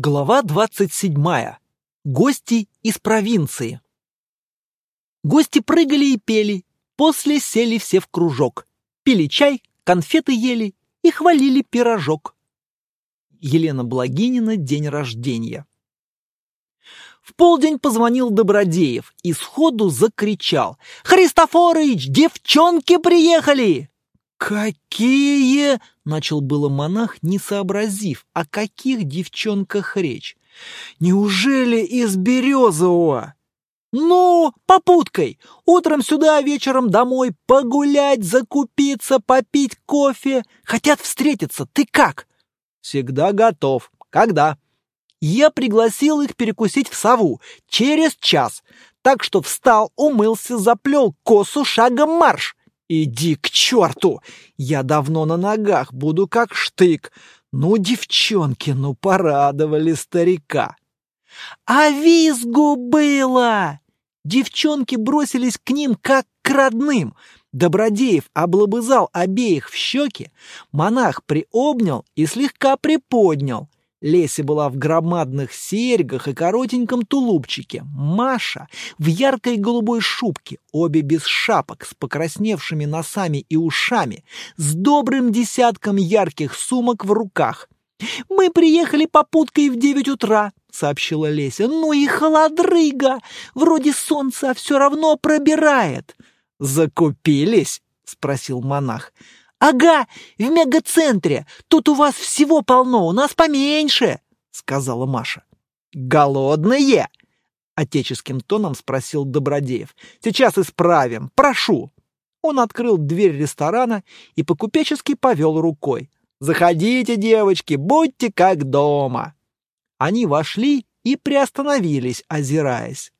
Глава 27. Гости из провинции. Гости прыгали и пели, после сели все в кружок, пили чай, конфеты ели и хвалили пирожок. Елена Благинина, день рождения. В полдень позвонил Добродеев и сходу закричал. «Христофорыч, девчонки приехали!» «Какие?» — начал было монах, не сообразив, о каких девчонках речь. «Неужели из Березового?» «Ну, попуткой! Утром сюда, вечером домой, погулять, закупиться, попить кофе. Хотят встретиться. Ты как?» «Всегда готов. Когда?» «Я пригласил их перекусить в сову. Через час. Так что встал, умылся, заплел косу, шагом марш. «Иди к черту! Я давно на ногах, буду как штык. Ну, девчонки, ну порадовали старика!» «А визгу было!» Девчонки бросились к ним, как к родным. Добродеев облобызал обеих в щеки, монах приобнял и слегка приподнял. Леся была в громадных серьгах и коротеньком тулупчике. Маша в яркой голубой шубке, обе без шапок, с покрасневшими носами и ушами, с добрым десятком ярких сумок в руках. «Мы приехали попуткой в девять утра», — сообщила Леся. «Ну и холодрыга! Вроде солнца все равно пробирает». «Закупились?» — спросил монах. «Ага, в мегацентре. Тут у вас всего полно, у нас поменьше», — сказала Маша. «Голодные?» — отеческим тоном спросил Добродеев. «Сейчас исправим. Прошу». Он открыл дверь ресторана и по-купечески повел рукой. «Заходите, девочки, будьте как дома». Они вошли и приостановились, озираясь.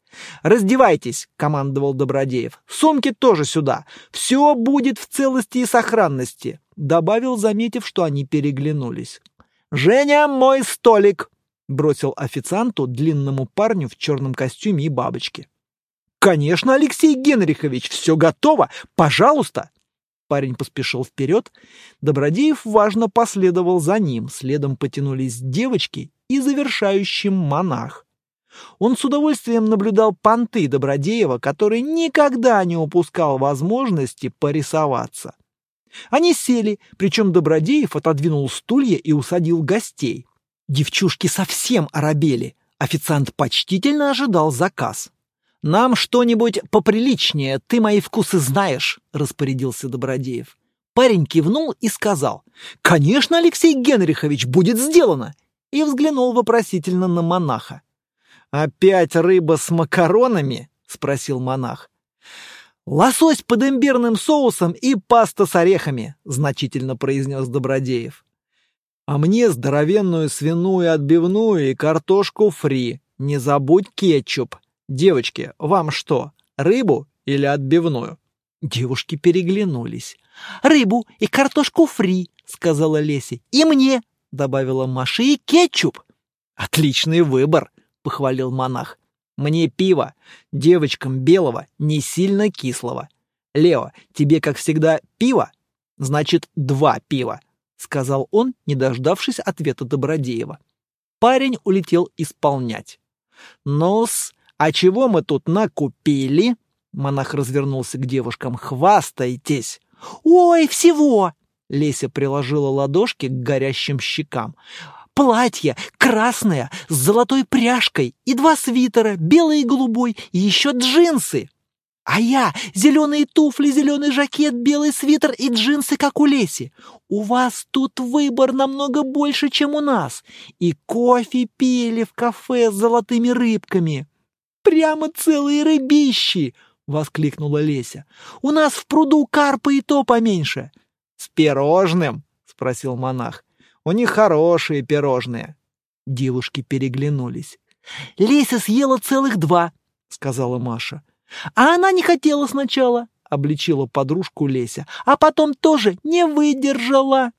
«Раздевайтесь», — командовал Добродеев. «Сумки тоже сюда. Все будет в целости и сохранности», — добавил, заметив, что они переглянулись. «Женя, мой столик!» — бросил официанту длинному парню в черном костюме и бабочке. «Конечно, Алексей Генрихович, все готово! Пожалуйста!» Парень поспешил вперед. Добродеев важно последовал за ним. Следом потянулись девочки и завершающим монах. Он с удовольствием наблюдал понты Добродеева, который никогда не упускал возможности порисоваться. Они сели, причем Добродеев отодвинул стулья и усадил гостей. Девчушки совсем оробели. Официант почтительно ожидал заказ. «Нам что-нибудь поприличнее, ты мои вкусы знаешь», — распорядился Добродеев. Парень кивнул и сказал, «Конечно, Алексей Генрихович, будет сделано!» и взглянул вопросительно на монаха. «Опять рыба с макаронами?» — спросил монах. «Лосось под имбирным соусом и паста с орехами», — значительно произнес Добродеев. «А мне здоровенную свиную отбивную и картошку фри. Не забудь кетчуп. Девочки, вам что, рыбу или отбивную?» Девушки переглянулись. «Рыбу и картошку фри», — сказала Леся. «И мне», — добавила Маша, — «и кетчуп». «Отличный выбор», похвалил монах. «Мне пиво, девочкам белого, не сильно кислого. Лео, тебе, как всегда, пиво? Значит, два пива», — сказал он, не дождавшись ответа Добродеева. Парень улетел исполнять. «Ну-с, а чего мы тут накупили?» Монах развернулся к девушкам. «Хвастайтесь!» «Ой, всего!» Леся приложила ладошки к горящим щекам. Платье красное с золотой пряжкой и два свитера, белый и голубой, и еще джинсы. А я зеленые туфли, зеленый жакет, белый свитер и джинсы, как у Леси. У вас тут выбор намного больше, чем у нас. И кофе пили в кафе с золотыми рыбками. Прямо целые рыбищи, воскликнула Леся. У нас в пруду карпа и то поменьше. С пирожным, спросил монах. У них хорошие пирожные. Девушки переглянулись. «Леся съела целых два», — сказала Маша. «А она не хотела сначала», — обличила подружку Леся. «А потом тоже не выдержала».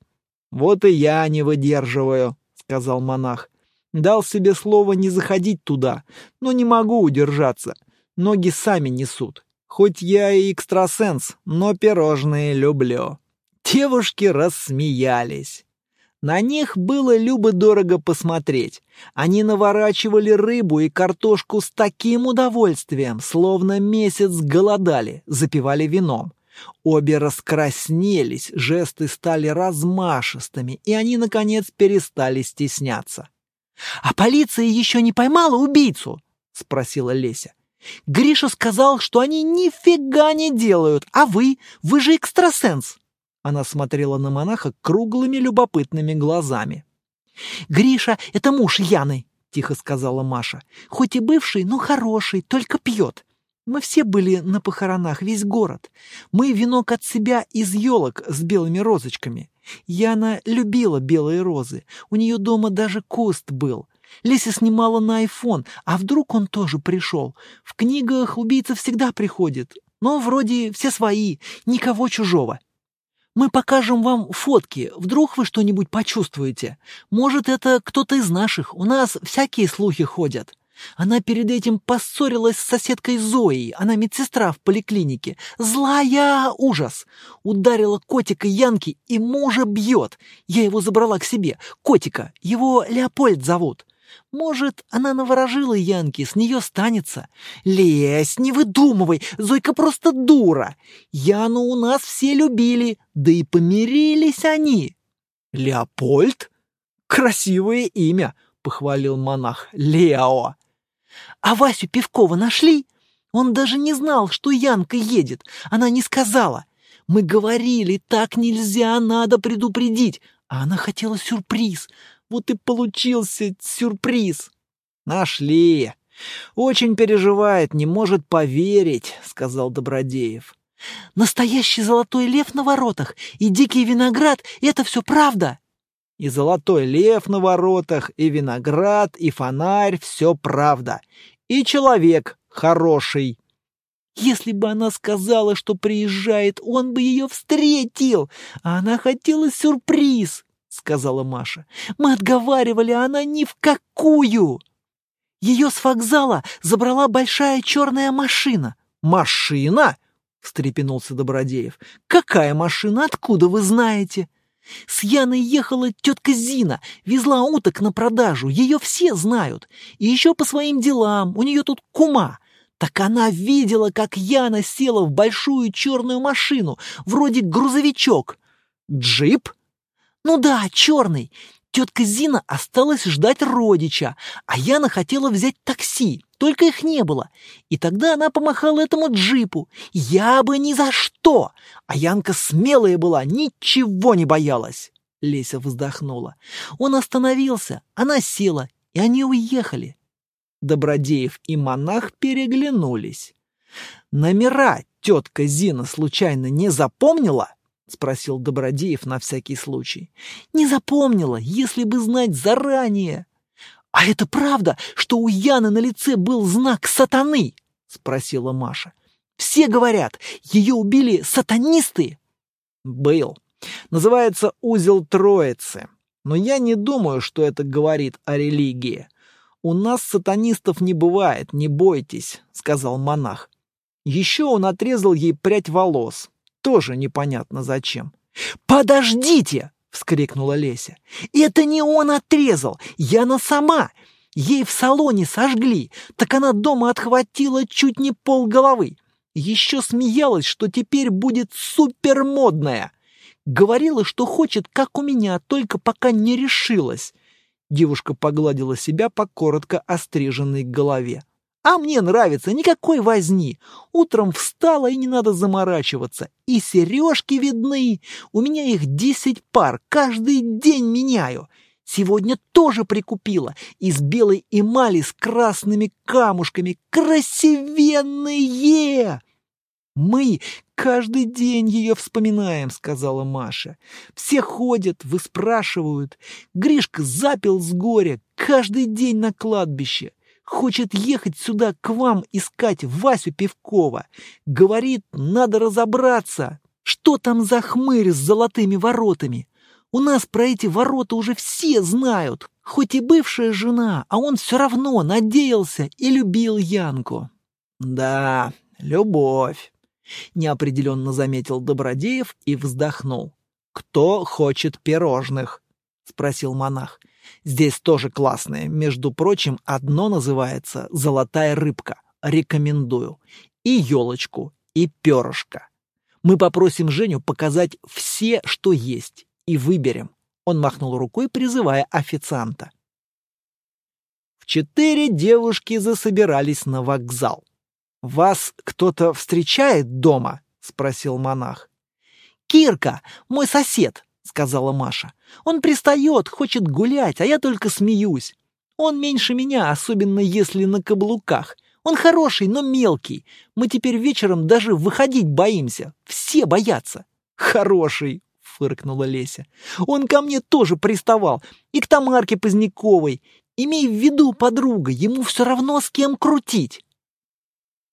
«Вот и я не выдерживаю», — сказал монах. «Дал себе слово не заходить туда, но не могу удержаться. Ноги сами несут. Хоть я и экстрасенс, но пирожные люблю». Девушки рассмеялись. На них было любо-дорого посмотреть. Они наворачивали рыбу и картошку с таким удовольствием, словно месяц голодали, запивали вином. Обе раскраснелись, жесты стали размашистыми, и они, наконец, перестали стесняться. «А полиция еще не поймала убийцу?» — спросила Леся. «Гриша сказал, что они нифига не делают, а вы? Вы же экстрасенс!» Она смотрела на монаха круглыми любопытными глазами. «Гриша — это муж Яны», — тихо сказала Маша. «Хоть и бывший, но хороший, только пьет. Мы все были на похоронах, весь город. Мы венок от себя из елок с белыми розочками. Яна любила белые розы. У нее дома даже куст был. Леся снимала на айфон, а вдруг он тоже пришел. В книгах убийца всегда приходит. Но вроде все свои, никого чужого. Мы покажем вам фотки, вдруг вы что-нибудь почувствуете. Может, это кто-то из наших, у нас всякие слухи ходят. Она перед этим поссорилась с соседкой Зоей, она медсестра в поликлинике. Злая ужас! Ударила котика Янки и мужа бьет. Я его забрала к себе. Котика, его Леопольд зовут. Может, она наворожила Янки, с нее станется. Лезь, не выдумывай, Зойка просто дура. Яну у нас все любили, да и помирились они. Леопольд? Красивое имя, похвалил монах. Лео. А Васю Пивкова нашли? Он даже не знал, что Янка едет. Она не сказала. Мы говорили, так нельзя, надо предупредить. А она хотела сюрприз. Вот и получился сюрприз. Нашли. Очень переживает, не может поверить, сказал Добродеев. Настоящий золотой лев на воротах и дикий виноград — это все правда. И золотой лев на воротах, и виноград, и фонарь — все правда. И человек хороший. Если бы она сказала, что приезжает, он бы ее встретил, а она хотела сюрприз. — сказала Маша. «Мы отговаривали, а она ни в какую!» Ее с вокзала забрала большая черная машина. «Машина?» — встрепенулся Добродеев. «Какая машина? Откуда вы знаете?» С Яной ехала тетка Зина, везла уток на продажу, ее все знают. И еще по своим делам, у нее тут кума. Так она видела, как Яна села в большую черную машину, вроде грузовичок. «Джип?» Ну да, черный. Тетка Зина осталась ждать родича, а Яна хотела взять такси, только их не было. И тогда она помахала этому джипу. Я бы ни за что! А Янка смелая была, ничего не боялась. Леся вздохнула. Он остановился, она села, и они уехали. Добродеев и монах переглянулись. Номера тетка Зина случайно не запомнила? — спросил Добродеев на всякий случай. «Не запомнила, если бы знать заранее». «А это правда, что у Яны на лице был знак сатаны?» — спросила Маша. «Все говорят, ее убили сатанисты». «Был. Называется узел Троицы. Но я не думаю, что это говорит о религии. У нас сатанистов не бывает, не бойтесь», — сказал монах. Еще он отрезал ей прядь волос, тоже непонятно зачем. «Подождите!» — вскрикнула Леся. «Это не он отрезал! Яна сама! Ей в салоне сожгли, так она дома отхватила чуть не пол головы. Еще смеялась, что теперь будет супермодная. Говорила, что хочет, как у меня, только пока не решилась». Девушка погладила себя по коротко остриженной голове. А мне нравится, никакой возни. Утром встала и не надо заморачиваться. И сережки видны. У меня их десять пар, каждый день меняю. Сегодня тоже прикупила. Из белой эмали с красными камушками. Красивенные! Мы каждый день ее вспоминаем, сказала Маша. Все ходят, выспрашивают. Гришка запил с горя каждый день на кладбище. Хочет ехать сюда к вам искать Васю Пивкова. Говорит, надо разобраться, что там за хмырь с золотыми воротами. У нас про эти ворота уже все знают, хоть и бывшая жена, а он все равно надеялся и любил Янку. Да, любовь, неопределенно заметил Добродеев и вздохнул. Кто хочет пирожных? спросил монах. Здесь тоже классные. Между прочим, одно называется «Золотая рыбка». Рекомендую. И елочку, и перышко. Мы попросим Женю показать все, что есть, и выберем. Он махнул рукой, призывая официанта. В четыре девушки засобирались на вокзал. «Вас кто-то встречает дома?» — спросил монах. «Кирка, мой сосед», — сказала Маша. «Он пристает, хочет гулять, а я только смеюсь. Он меньше меня, особенно если на каблуках. Он хороший, но мелкий. Мы теперь вечером даже выходить боимся. Все боятся». «Хороший», — фыркнула Леся. «Он ко мне тоже приставал. И к Тамарке Поздняковой. Имей в виду, подруга, ему все равно с кем крутить».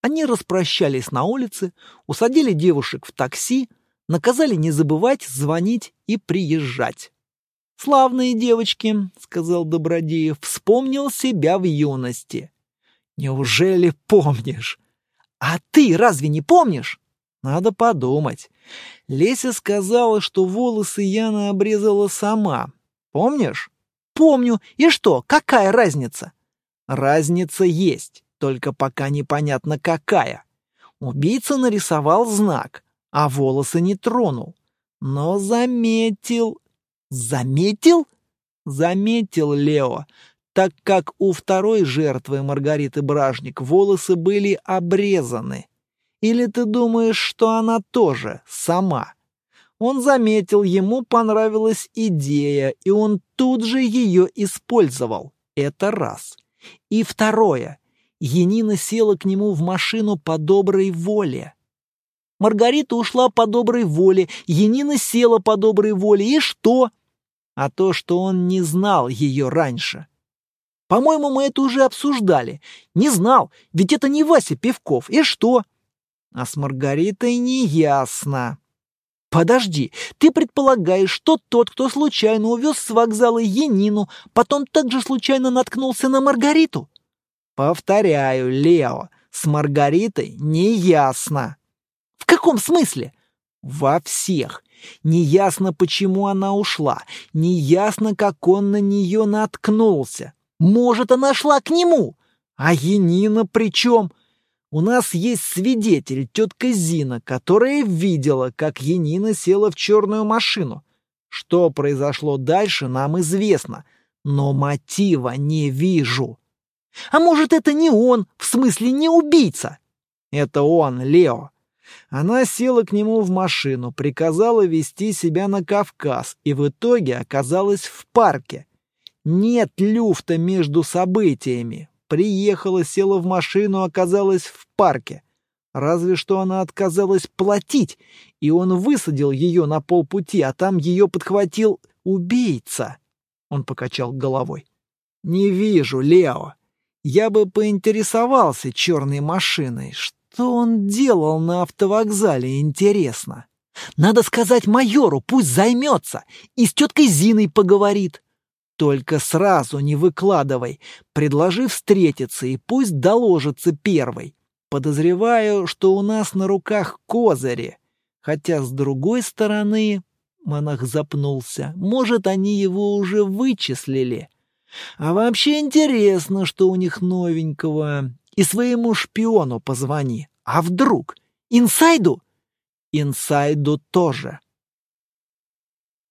Они распрощались на улице, усадили девушек в такси, наказали не забывать звонить и приезжать. «Славные девочки», — сказал Добродеев, — вспомнил себя в юности. «Неужели помнишь? А ты разве не помнишь?» «Надо подумать. Леся сказала, что волосы Яна обрезала сама. Помнишь?» «Помню. И что, какая разница?» «Разница есть, только пока непонятно какая. Убийца нарисовал знак, а волосы не тронул. Но заметил... Заметил? Заметил Лео, так как у второй жертвы Маргариты Бражник волосы были обрезаны. Или ты думаешь, что она тоже сама? Он заметил, ему понравилась идея, и он тут же ее использовал. Это раз. И второе. Енина села к нему в машину по доброй воле. Маргарита ушла по доброй воле, Енина села по доброй воле. И что? А то, что он не знал ее раньше. По-моему, мы это уже обсуждали. Не знал, ведь это не Вася Певков. И что? А с Маргаритой не ясно. Подожди, ты предполагаешь, что тот, кто случайно увез с вокзала Енину, потом также случайно наткнулся на Маргариту? Повторяю, Лео, с Маргаритой не ясно. Каком смысле? Во всех. Неясно, почему она ушла. Неясно, как он на нее наткнулся. Может, она шла к нему. А Енина при чем? У нас есть свидетель, тетка Зина, которая видела, как Енина села в черную машину. Что произошло дальше, нам известно, но мотива не вижу. А может, это не он, в смысле не убийца? Это он, Лео. Она села к нему в машину, приказала вести себя на Кавказ и в итоге оказалась в парке. Нет люфта между событиями. Приехала, села в машину, оказалась в парке. Разве что она отказалась платить, и он высадил ее на полпути, а там ее подхватил убийца. Он покачал головой. «Не вижу, Лео. Я бы поинтересовался черной машиной. Что он делал на автовокзале, интересно? Надо сказать майору, пусть займется, и с теткой Зиной поговорит. Только сразу не выкладывай, предложи встретиться, и пусть доложится первой. Подозреваю, что у нас на руках козыри. Хотя, с другой стороны, монах запнулся, может, они его уже вычислили. А вообще интересно, что у них новенького. И своему шпиону позвони. А вдруг? Инсайду? Инсайду тоже.